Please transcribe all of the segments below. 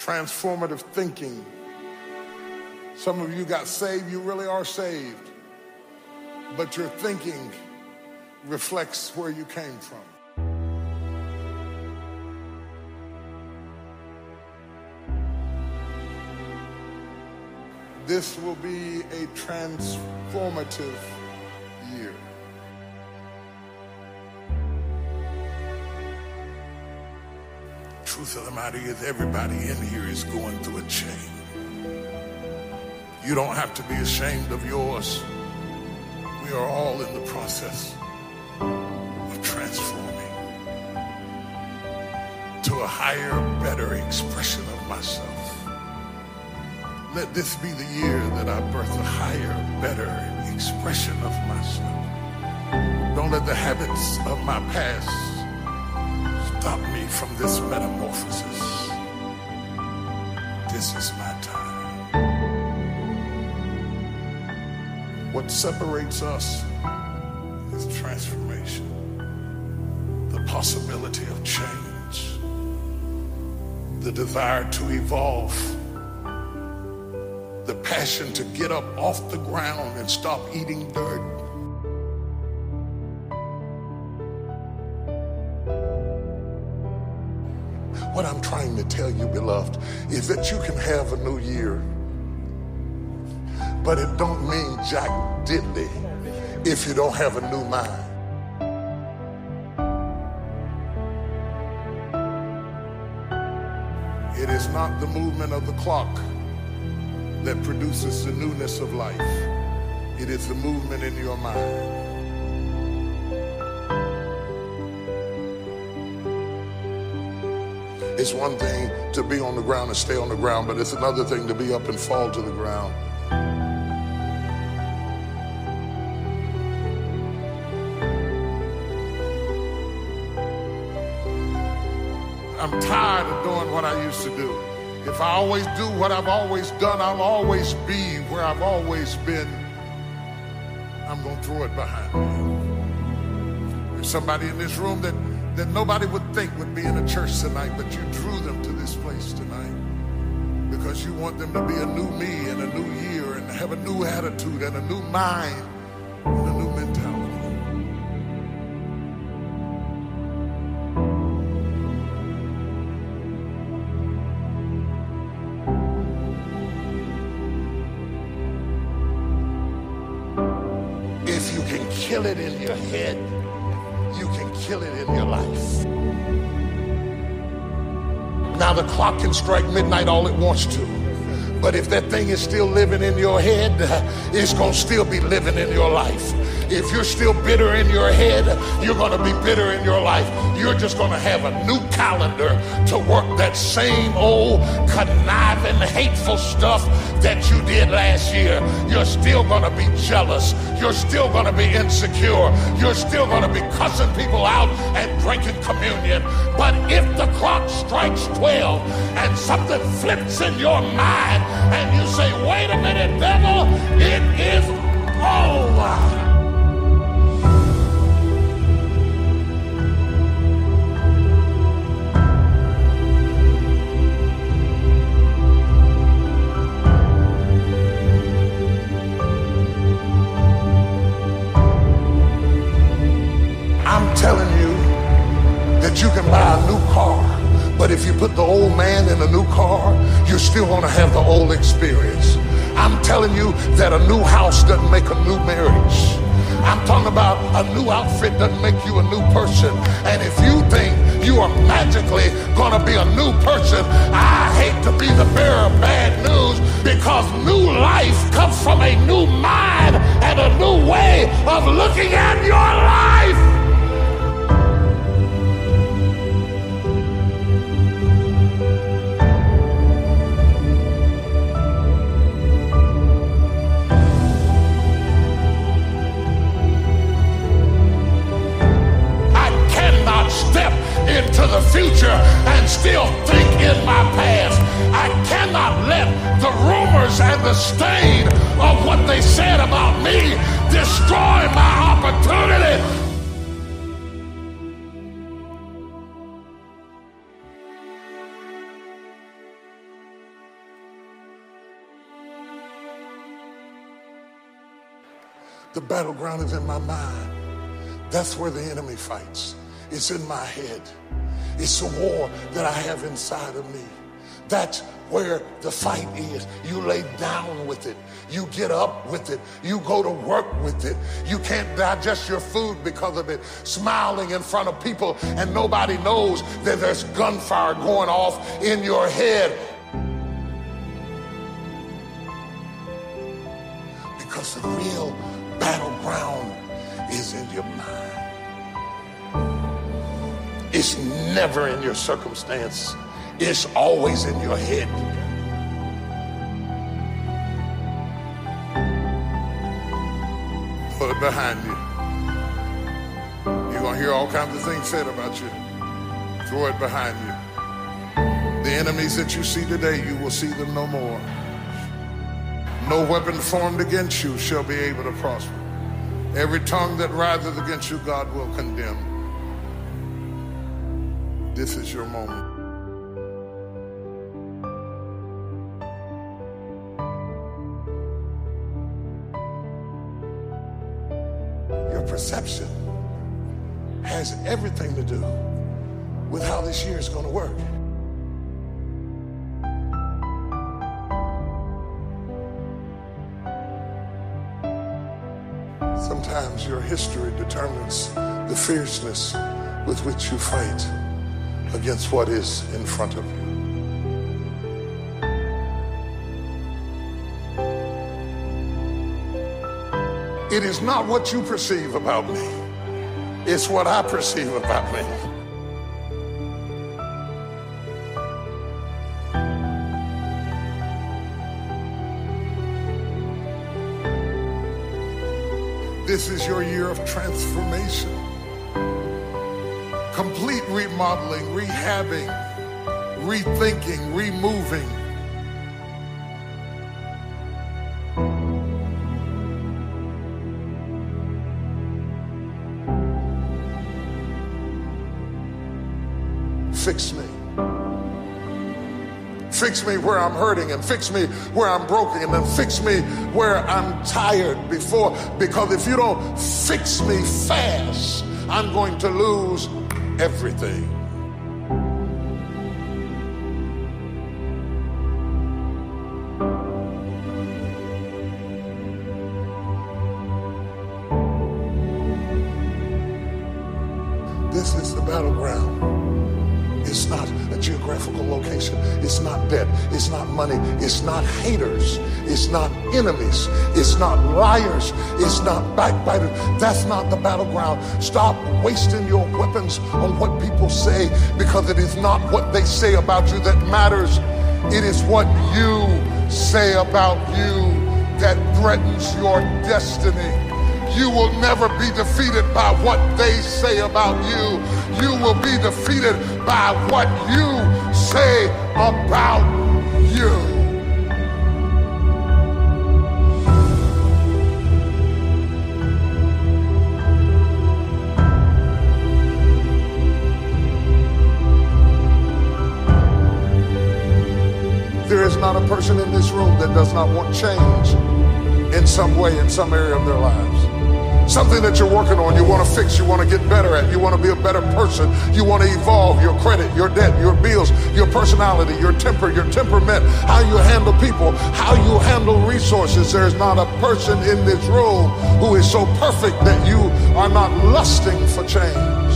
transformative thinking. Some of you got saved, you really are saved, but your thinking reflects where you came from. This will be a transformative Of the matter is, everybody in here is going through a change. You don't have to be ashamed of yours. We are all in the process of transforming to a higher, better expression of myself. Let this be the year that I birth a higher, better expression of myself. Don't let the habits of my past stop me from this metamorphosis. This is my time. What separates us is transformation, the possibility of change, the desire to evolve, the passion to get up off the ground and stop eating dirt. Tell you, beloved, is that you can have a new year but it don't mean jack diddley if you don't have a new mind. It is not the movement of the clock that produces the newness of life. It is the movement in your mind. It's one thing to be on the ground and stay on the ground, but it's another thing to be up and fall to the ground. I'm tired of doing what I used to do. If I always do what I've always done, I'll always be where I've always been. I'm going to throw it behind me. There's somebody in this room that, that nobody would think would be in a church tonight, but you drew them to this place tonight because you want them to be a new me and a new year and have a new attitude and a new mind and a new mentality. If you can kill it in your head, you can kill it in your life. Now the clock can strike midnight all it wants to. But if that thing is still living in your head, it's going to still be living in your life. If you're still bitter in your head, you're going to be bitter in your life. You're just going to have a new calendar to work that same old conniving, hateful stuff that you did last year. You're still going to be jealous. You're still going to be insecure. You're still going to be cussing people out and drinking communion. But if the clock strikes 12 and something flips in your mind and you say, wait a minute, devil, it is over. Telling you that you can buy a new car, but if you put the old man in a new car, you're still going to have the old experience. I'm telling you that a new house doesn't make a new marriage. I'm talking about a new outfit doesn't make you a new person. And if you think you are magically going to be a new person, I hate to be the bearer of bad news because new life comes from a new mind and a new way of looking at your life. The battleground is in my mind. That's where the enemy fights. It's in my head. It's a war that I have inside of me. That's where the fight is. You lay down with it. You get up with it. You go to work with it. You can't digest your food because of it. Smiling in front of people and nobody knows that there's gunfire going off in your head. Because the real battleground is in your mind. It's never in your circumstance. It's always in your head. Put it behind you. You're going to hear all kinds of things said about you. Throw it behind you. The enemies that you see today, you will see them no more. No weapon formed against you shall be able to prosper. Every tongue that riseth against you, God will condemn. This is your moment. Your perception has everything to do with how this year is going to work. Sometimes your history determines the fierceness with which you fight against what is in front of you. It is not what you perceive about me, it's what I perceive about me. This is your year of transformation complete remodeling, rehabbing, rethinking, removing. Fix me. Fix me where I'm hurting and fix me where I'm broken and then fix me where I'm tired before. Because if you don't fix me fast, I'm going to lose everything. This is the battleground. It's not a geographical location. It's not debt. It's not money. It's not haters. It's not enemies. It's not liars. It's not backbiters. That's not the battleground. Stop wasting your weapons on what people say because it is not what they say about you that matters. It is what you say about you that threatens your destiny. You will never be defeated by what they say about you. You will be defeated by what you say about you. There is not a person in this room that does not want change in some way, in some area of their lives something that you're working on, you want to fix, you want to get better at, you want to be a better person, you want to evolve your credit, your debt, your bills, your personality, your temper, your temperament, how you handle people, how you handle resources. There's not a person in this room who is so perfect that you are not lusting for change.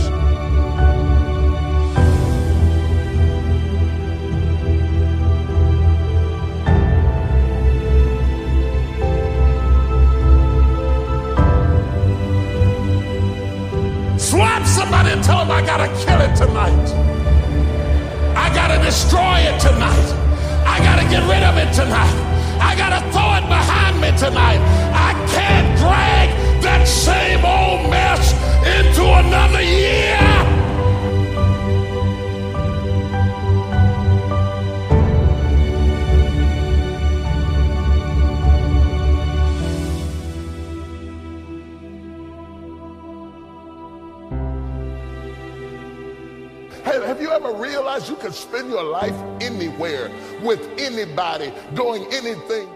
Get rid of it tonight. I gotta throw it behind me tonight. I can't drag that same Have you could spend your life anywhere with anybody doing anything?